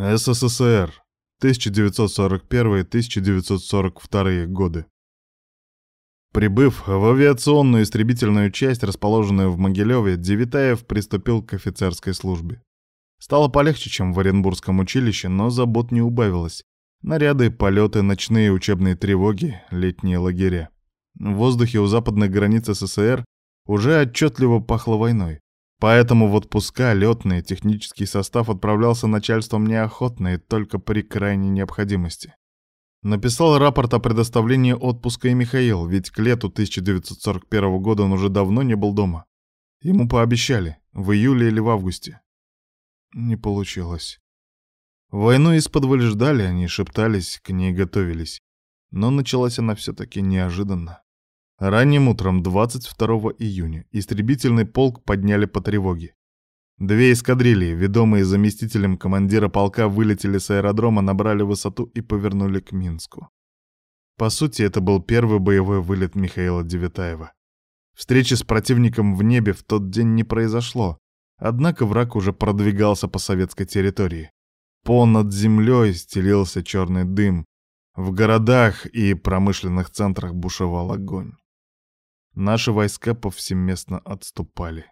СССР. 1941-1942 годы. Прибыв в авиационную истребительную часть, расположенную в Могилеве, Девитаев приступил к офицерской службе. Стало полегче, чем в Оренбургском училище, но забот не убавилось. Наряды, полеты, ночные учебные тревоги, летние лагеря. В воздухе у западных границ СССР уже отчетливо пахло войной. Поэтому в отпуска летный технический состав отправлялся начальством неохотно и только при крайней необходимости. Написал рапорт о предоставлении отпуска и Михаил, ведь к лету 1941 года он уже давно не был дома. Ему пообещали, в июле или в августе. Не получилось. Войну из-под ждали, они шептались, к ней готовились. Но началась она все-таки неожиданно. Ранним утром 22 июня истребительный полк подняли по тревоге. Две эскадрильи, ведомые заместителем командира полка, вылетели с аэродрома, набрали высоту и повернули к Минску. По сути, это был первый боевой вылет Михаила Девятаева. Встречи с противником в небе в тот день не произошло, однако враг уже продвигался по советской территории. Понад землей стелился черный дым, в городах и промышленных центрах бушевал огонь. Наши войска повсеместно отступали.